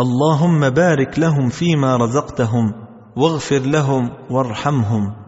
اللهم بارك لهم فيما رزقتهم واغفر لهم وارحمهم.